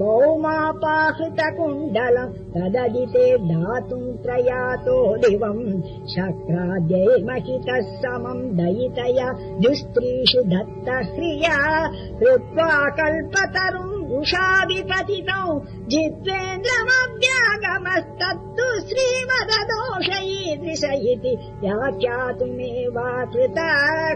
गौमापाकृहृतकुण्डलम् तदजिते धातुम् प्रयातो दिवम् शक्राद्यैर्महितः समम् दयितया दुस्त्रीषु दत्त ह्रिया कृत्वा कल्पतरुम् उषाभिपतितौ जित्वेन्द्रमव्यागमस्तत्तु श्रीमददोषयीदृश इति व्याख्यातुमेवा कृताः